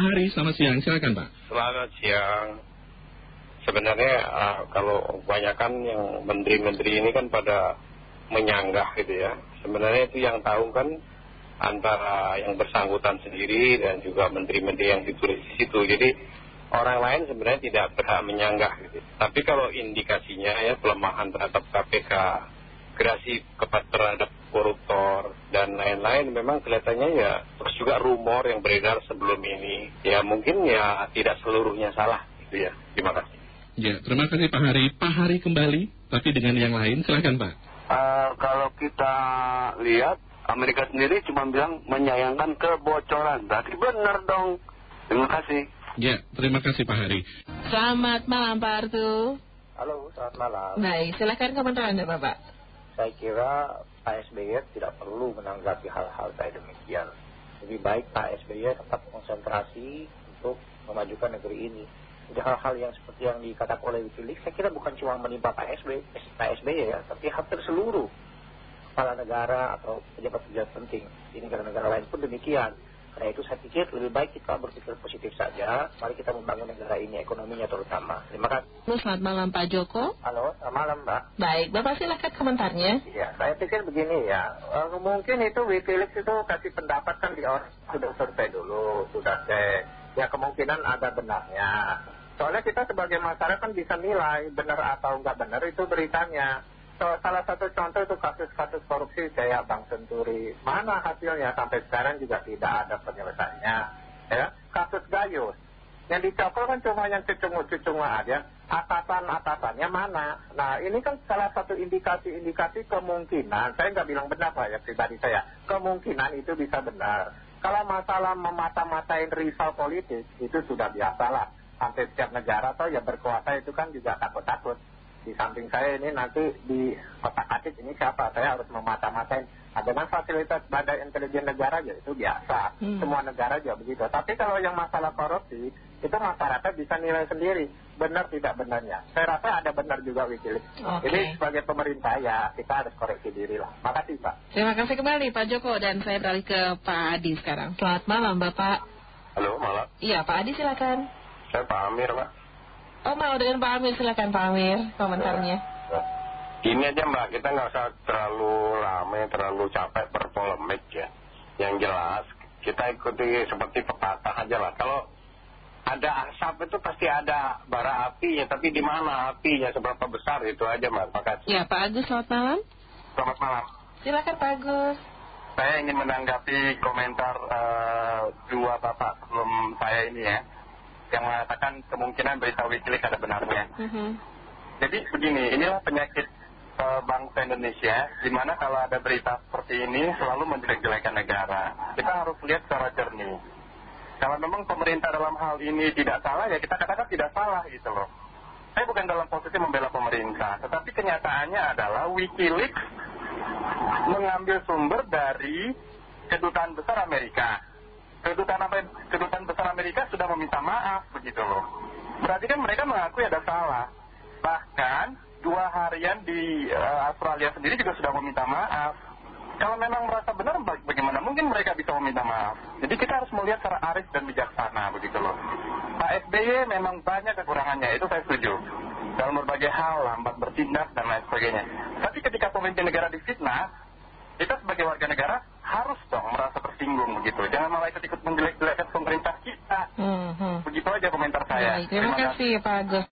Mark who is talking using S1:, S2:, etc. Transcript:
S1: Pak Hari, selamat siang. Silakan Pak.
S2: Selamat siang. Sebenarnya uh, kalau kebanyakan yang menteri-menteri ini kan pada menyanggah gitu ya. Sebenarnya itu yang tahu kan antara yang bersangkutan sendiri dan juga menteri-menteri yang ditulis di situ. Jadi orang lain sebenarnya tidak berhak menyanggah gitu. Tapi kalau indikasinya ya pelemahan terhadap KPK, gerasi kepada terhadap koruptor dan lain-lain memang kelihatannya ya terus juga rumor yang beredar sebelum ini ya mungkin ya tidak seluruhnya salah gitu ya. Terima kasih.
S1: Ya, terima kasih Pak Hari. Pak Hari kembali, tapi dengan yang lain. Silakan Pak.
S3: Uh, kalau kita lihat Amerika sendiri cuma bilang menyayangkan kebocoran. Berarti benar dong. Terima kasih.
S1: Ya, terima kasih Pak Hari.
S4: Selamat malam Pak Artu.
S5: Halo, selamat malam.
S4: Baik, silakan komentar Anda Bapak.
S5: Saya kira Pak SBY tidak perlu menanggapi hal-hal kayak demikian. Lebih baik Pak SBY tetap konsentrasi untuk memajukan negeri ini. Jadi hal-hal yang seperti yang dikatakan oleh Wikileaks, saya kira bukan cuma menimpa Pak SBY, Pak SBY ya, tapi hampir seluruh kepala negara atau pejabat-pejabat penting di negara-negara lain pun demikian. Karena itu saya pikir lebih baik kita berpikir positif saja. Mari kita membangun negara ini, ekonominya terutama. Terima kasih.
S4: Selamat malam Pak Joko.
S5: Halo, selamat malam Mbak.
S4: Baik, Bapak silakan komentarnya.
S5: Iya, saya pikir begini ya. Uh, mungkin itu Wikileaks itu kasih pendapat kan di orang sudah survei dulu, sudah cek. Ya kemungkinan ada benarnya. Soalnya kita sebagai masyarakat kan bisa nilai benar atau enggak benar itu beritanya. Salah satu contoh itu kasus-kasus korupsi kayak Bank Senturi. Mana hasilnya sampai sekarang juga tidak ada penyelesaiannya. Ya, kasus Gayus. Yang dicokol kan cuma yang cucungu-cucungu aja. Atasan-atasannya mana? Nah ini kan salah satu indikasi-indikasi kemungkinan. Saya nggak bilang benar Pak ya pribadi saya. Kemungkinan itu bisa benar. Kalau masalah memata-matain rival politik itu sudah biasa lah sampai setiap negara atau yang berkuasa itu kan juga takut-takut. Di samping saya ini nanti di kota atik ini siapa? Saya harus memata-matain. Dengan fasilitas badan intelijen negara ya itu biasa. Semua negara juga begitu. Tapi kalau yang masalah korupsi, itu masyarakat bisa nilai sendiri. Benar tidak benarnya. Saya rasa ada benar juga Wikileaks.
S4: Oke.
S5: Jadi sebagai pemerintah ya kita harus koreksi diri lah. Makasih Pak.
S4: Terima kasih kembali Pak Joko dan saya beralih ke Pak Adi sekarang. Selamat malam Bapak.
S2: Halo, malam.
S4: Iya Pak Adi silakan.
S2: Saya Pak Amir, Pak.
S4: Oh mau dengan Pak Amir silakan Pak Amir komentarnya.
S2: Gini aja Mbak, kita nggak usah terlalu rame, terlalu capek berpolemik ya. Yang jelas, kita ikuti seperti pepatah aja lah. Kalau ada asap itu pasti ada bara apinya, tapi di mana apinya, seberapa besar itu aja Mbak. Makasih.
S4: Ya Pak Agus selamat malam.
S3: Selamat malam.
S4: Silakan Pak Agus.
S3: Saya ingin menanggapi komentar eh, dua bapak sebelum saya ini ya. Yang mengatakan kemungkinan berita Wikileaks ada benarnya.
S4: Mhm.
S3: Jadi begini, inilah penyakit eh, bangsa Indonesia, di mana kalau ada berita seperti ini selalu menjelek-jelekan negara. Kita harus lihat secara jernih. Kalau memang pemerintah dalam hal ini tidak salah, ya kita katakan tidak salah gitu loh. Saya bukan dalam posisi membela pemerintah, tetapi kenyataannya adalah Wikileaks mengambil sumber dari kedutaan besar Amerika. Kedutaan, kedutaan besar Amerika sudah meminta maaf begitu loh. Berarti kan mereka mengakui ada salah. Bahkan dua harian di eh, Australia sendiri juga sudah meminta maaf. Kalau memang merasa benar, bagaimana mungkin mereka bisa meminta maaf? Jadi kita harus melihat secara arif dan bijaksana begitu loh. Pak SBY memang banyak kekurangannya, itu saya setuju. Dalam berbagai hal, lambat bertindak dan lain sebagainya. Tapi ketika pemimpin negara difitnah, kita sebagai warga negara harus begitu. Jangan malah ikut-ikut menjelek-jelekkan pemerintah kita.
S4: Mhm.
S3: Begitu aja komentar saya.
S4: Terima kasih Pak Agus.